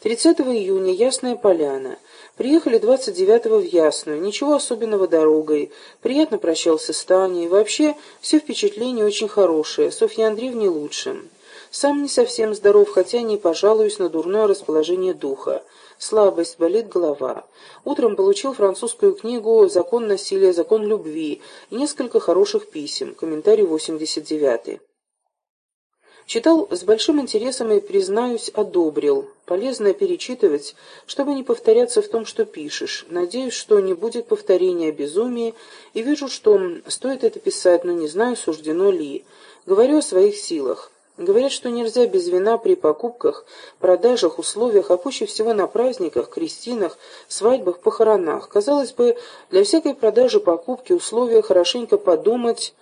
30 июня Ясная Поляна. Приехали 29-го в Ясную, ничего особенного дорогой. Приятно прощался с Таней. Вообще, все впечатление очень хорошее, Софья Андреевне лучше. Сам не совсем здоров, хотя не пожалуюсь на дурное расположение духа. Слабость, болит голова. Утром получил французскую книгу «Закон насилия, закон любви» и несколько хороших писем. Комментарий 89 Читал с большим интересом и, признаюсь, одобрил. Полезно перечитывать, чтобы не повторяться в том, что пишешь. Надеюсь, что не будет повторения безумия, и вижу, что стоит это писать, но не знаю, суждено ли. Говорю о своих силах. Говорят, что нельзя без вина при покупках, продажах, условиях, а пуще всего на праздниках, крестинах, свадьбах, похоронах. Казалось бы, для всякой продажи, покупки, условия хорошенько подумать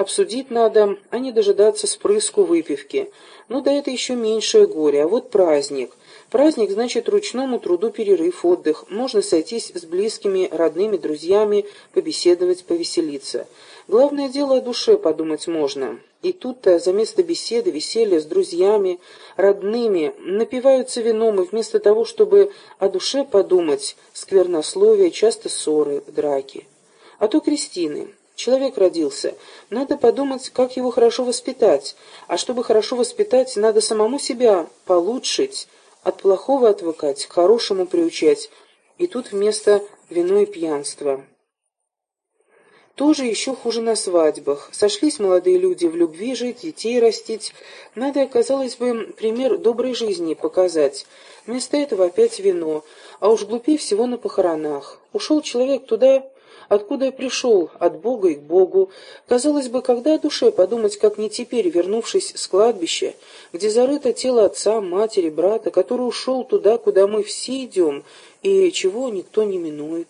Обсудить надо, а не дожидаться спрыску выпивки. Ну да это еще меньшее горе, а вот праздник. Праздник значит ручному труду перерыв, отдых. Можно сойтись с близкими, родными, друзьями, побеседовать, повеселиться. Главное дело о душе подумать можно. И тут-то за место беседы, веселья с друзьями, родными, напиваются вином, и вместо того, чтобы о душе подумать, сквернословие, часто ссоры, драки. А то Кристины. Человек родился. Надо подумать, как его хорошо воспитать. А чтобы хорошо воспитать, надо самому себя получшить, от плохого отвыкать, к хорошему приучать. И тут вместо вино и пьянства. Тоже еще хуже на свадьбах. Сошлись молодые люди в любви жить, детей растить. Надо, казалось бы, пример доброй жизни показать. Вместо этого опять вино. А уж глупее всего на похоронах. Ушел человек туда, откуда я пришел, от Бога и к Богу. Казалось бы, когда о душе подумать, как не теперь, вернувшись с кладбища, где зарыто тело отца, матери, брата, который ушел туда, куда мы все идем, и чего никто не минует.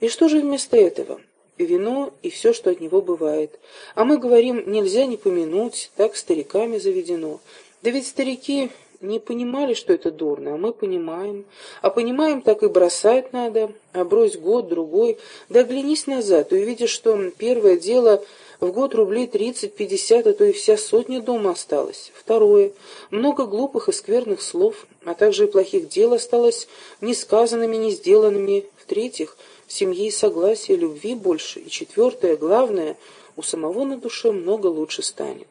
И что же вместо этого? Вино и все, что от него бывает. А мы говорим, нельзя не помянуть, так стариками заведено. Да ведь старики не понимали, что это дурно, а мы понимаем. А понимаем, так и бросать надо, а брось год, другой. Да оглянись назад и увидишь, что первое дело в год рублей тридцать-пятьдесят, а то и вся сотня дома осталась. Второе. Много глупых и скверных слов, а также и плохих дел осталось несказанными, не сделанными. В-третьих, в семье и согласия, любви больше. И четвертое, главное, у самого на душе много лучше станет.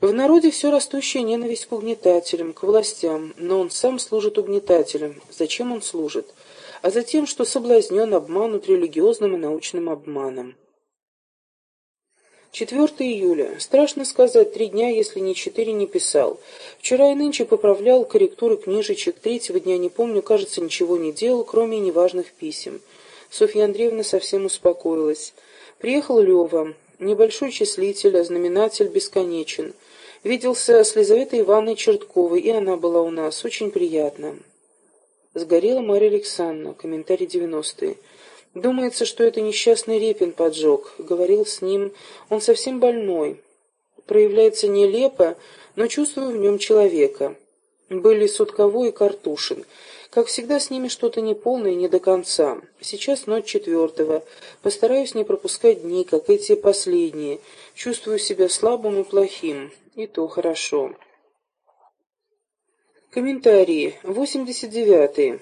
В народе все растущая ненависть к угнетателям, к властям, но он сам служит угнетателям. Зачем он служит? А за тем, что соблазнен, обманут религиозным и научным обманом. 4 июля. Страшно сказать, три дня, если не четыре, не писал. Вчера и нынче поправлял корректуры книжечек, третьего дня не помню, кажется, ничего не делал, кроме неважных писем. Софья Андреевна совсем успокоилась. Приехал Лева, небольшой числитель, а знаменатель бесконечен. Виделся с Лизаветой Ивановной Чертковой, и она была у нас. Очень приятно. Сгорела Марья Александровна. Комментарий 90-е. Думается, что это несчастный Репин поджег. Говорил с ним. Он совсем больной. Проявляется нелепо, но чувствую в нем человека. Были Сутковой и Картушин. Как всегда, с ними что-то неполное не до конца. Сейчас ночь четвертого. Постараюсь не пропускать дни, как эти последние. Чувствую себя слабым и плохим и то хорошо. Комментарии. 89.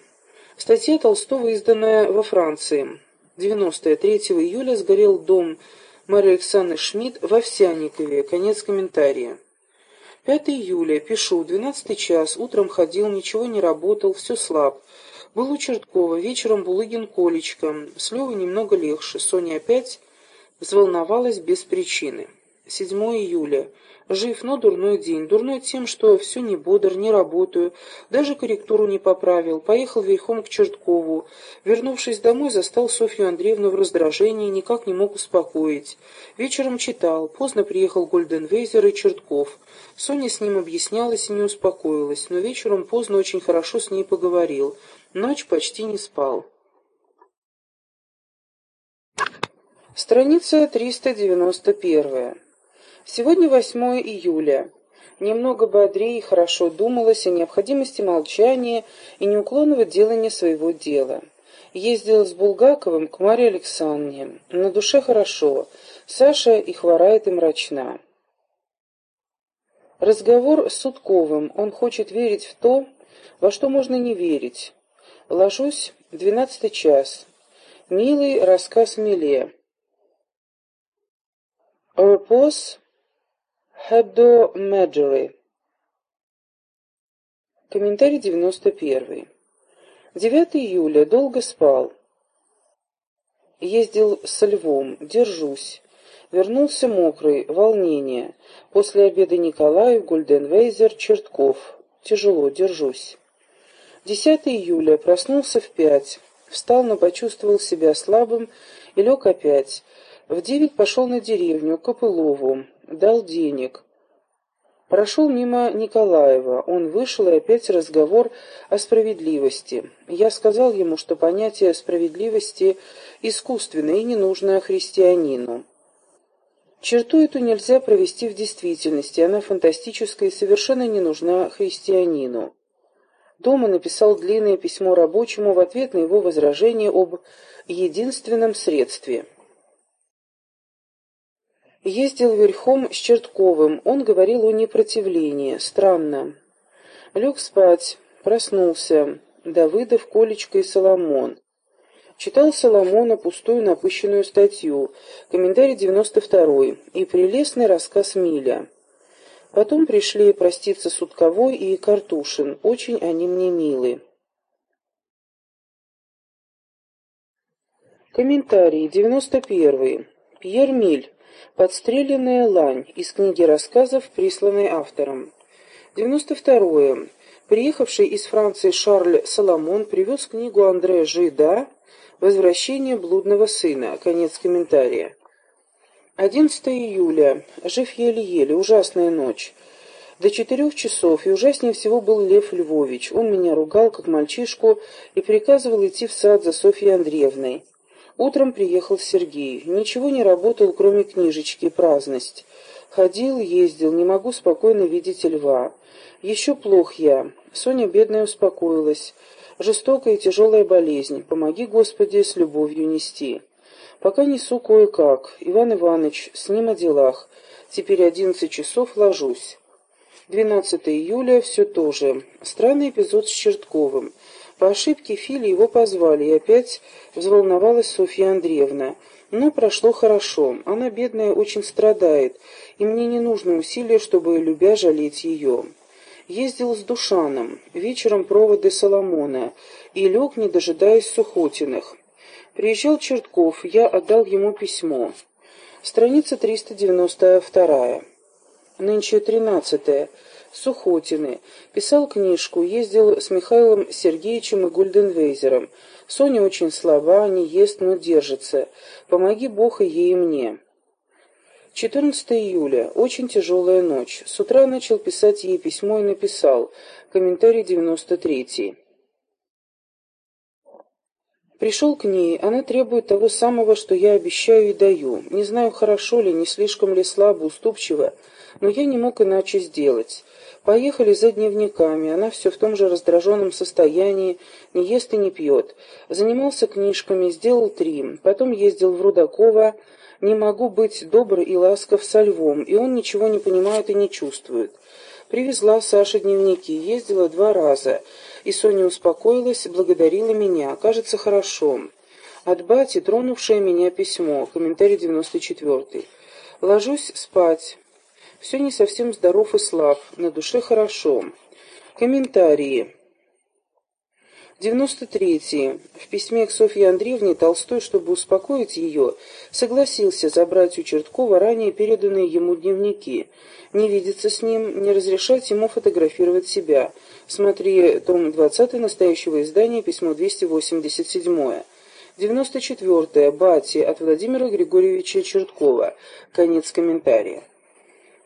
Статья Толстого, изданная во Франции. 93 июля сгорел дом Марии Александры Шмидт в Овсяникове. Конец комментария. 5 июля. Пишу. 12 час. Утром ходил, ничего не работал, все слаб. Был у Черткова. Вечером Булыгин Колечко. С Левой немного легче. Соня опять взволновалась без причины. 7 июля. Жив, но дурной день. Дурной тем, что все не бодр, не работаю, даже корректуру не поправил. Поехал верхом к Черткову. Вернувшись домой, застал Софью Андреевну в раздражении, никак не мог успокоить. Вечером читал. Поздно приехал Гольденвейзер и Чертков. Соня с ним объяснялась и не успокоилась, но вечером поздно очень хорошо с ней поговорил. Ночь почти не спал. Страница 391. Сегодня 8 июля. Немного бодрее и хорошо думалось о необходимости молчания и неуклонного делания своего дела. Ездил с Булгаковым к Марье Александровне. На душе хорошо. Саша и хворает, и мрачна. Разговор с Судковым. Он хочет верить в то, во что можно не верить. Ложусь, двенадцатый час. Милый рассказ Миле. Орпос Hebdomadary. Комментарий 91. 9 июля. Долго спал. Ездил со львом. Держусь. Вернулся мокрый. Волнение. После обеда Николаев, Гульденвейзер, Чертков. Тяжело. Держусь. 10 июля. Проснулся в пять. Встал, но почувствовал себя слабым и лег опять. В девять пошел на деревню, к Копылову. Дал денег. Прошел мимо Николаева. Он вышел, и опять разговор о справедливости. Я сказал ему, что понятие справедливости искусственное и не нужно христианину. Черту эту нельзя провести в действительности, она фантастическая и совершенно не нужна христианину. Дома написал длинное письмо рабочему в ответ на его возражение об единственном средстве. Ездил верхом с Чертковым, он говорил о непротивлении. Странно. Лег спать, проснулся. Давыдов, Колечко и Соломон. Читал Соломона пустую напыщенную статью, комментарий 92 и прелестный рассказ Миля. Потом пришли проститься Судковой и Картушин, очень они мне милы. Комментарий 91 Пьер Миль. Подстреленная лань из книги рассказов, присланной автором. 92. -е. Приехавший из Франции Шарль Соломон привез книгу Андре Жида «Возвращение блудного сына». Конец комментария. 11 июля. Жив еле-еле. Ужасная ночь. До четырех часов, и ужаснее всего был Лев Львович. Он меня ругал, как мальчишку, и приказывал идти в сад за Софьей Андреевной. Утром приехал Сергей. Ничего не работал, кроме книжечки «Праздность». Ходил, ездил, не могу спокойно видеть льва. Еще плох я. Соня бедная успокоилась. Жестокая и тяжелая болезнь. Помоги, Господи, с любовью нести. Пока несу кое-как. Иван Иванович, с ним о делах. Теперь одиннадцать часов ложусь. 12 июля, все то же. Странный эпизод с Чертковым. По ошибке Фили его позвали, и опять взволновалась Софья Андреевна. Но прошло хорошо. Она, бедная, очень страдает, и мне не нужно усилия, чтобы, любя, жалеть ее. Ездил с Душаном, вечером проводы Соломона, и лег, не дожидаясь Сухотиных. Приезжал Чертков, я отдал ему письмо. Страница 392. Нынче 13. Сухотины. Писал книжку, ездил с Михаилом Сергеевичем и Гульденвейзером. Соня очень слаба, не ест, но держится. Помоги Бог и ей и мне. 14 июля. Очень тяжелая ночь. С утра начал писать ей письмо и написал. Комментарий 93. Пришел к ней, она требует того самого, что я обещаю и даю. Не знаю, хорошо ли, не слишком ли слабо, уступчиво, но я не мог иначе сделать. Поехали за дневниками, она все в том же раздраженном состоянии, не ест и не пьет. Занимался книжками, сделал три, потом ездил в Рудакова, не могу быть добр и ласков со львом, и он ничего не понимает и не чувствует. Привезла Саша дневники, ездила два раза, и Соня успокоилась, благодарила меня, кажется, хорошо. От бати, тронувшее меня письмо, комментарий 94 Ложусь спать. Все не совсем здоров и слаб, на душе хорошо. Комментарии. 93. -й. В письме к Софье Андреевне Толстой, чтобы успокоить ее, согласился забрать у Черткова ранее переданные ему дневники, не видеться с ним, не разрешать ему фотографировать себя. Смотри том 20 настоящего издания, письмо 287. 94. Бати от Владимира Григорьевича Черткова. Конец комментария.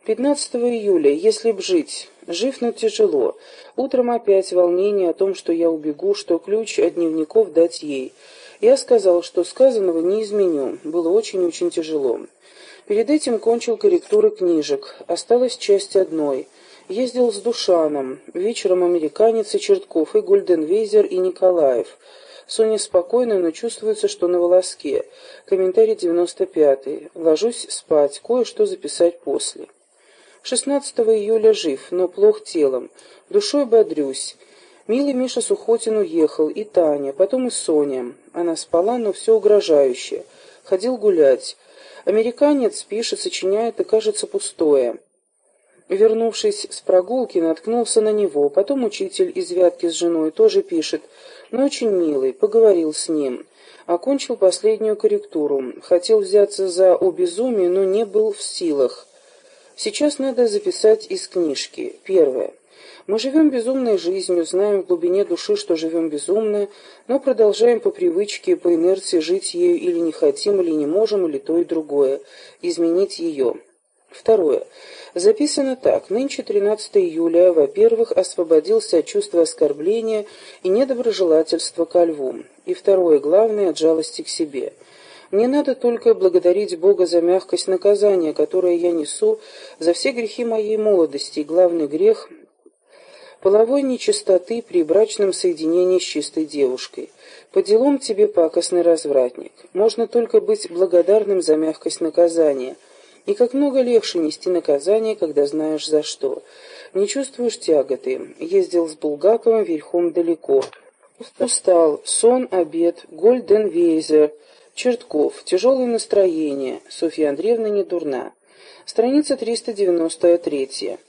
15 июля. Если б жить. Жив, но тяжело. Утром опять волнение о том, что я убегу, что ключ от дневников дать ей. Я сказал, что сказанного не изменю. Было очень-очень тяжело. Перед этим кончил корректуры книжек. Осталась часть одной. Ездил с Душаном. Вечером американец и Чертков, и Гульденвейзер, и Николаев. Соня спокойна, но чувствуется, что на волоске. Комментарий 95. Ложусь спать. Кое-что записать после. 16 июля жив, но плох телом. Душой бодрюсь. Милый Миша Сухотин уехал, и Таня, потом и Соня. Она спала, но все угрожающе. Ходил гулять. Американец пишет, сочиняет и кажется пустое. Вернувшись с прогулки, наткнулся на него. Потом учитель из Вятки с женой тоже пишет, но очень милый, поговорил с ним. Окончил последнюю корректуру. Хотел взяться за «О безумие», но не был в силах. Сейчас надо записать из книжки. Первое. Мы живем безумной жизнью, знаем в глубине души, что живем безумно, но продолжаем по привычке, по инерции жить ею или не хотим, или не можем, или то и другое, изменить ее. Второе. Записано так. Нынче 13 июля, во-первых, освободился от чувства оскорбления и недоброжелательства ко льву. И второе, главное, от жалости к себе. Мне надо только благодарить Бога за мягкость наказания, которое я несу за все грехи моей молодости, и главный грех половой нечистоты при брачном соединении с чистой девушкой. По делам тебе пакостный развратник. Можно только быть благодарным за мягкость наказания. И как много легче нести наказание, когда знаешь за что. Не чувствуешь тяготы. Ездил с Булгаковым верхом далеко. Устал. Сон, обед, Гольденвейзер, Чертков. Тяжелое настроение. Софья Андреевна не дурна. Страница 393.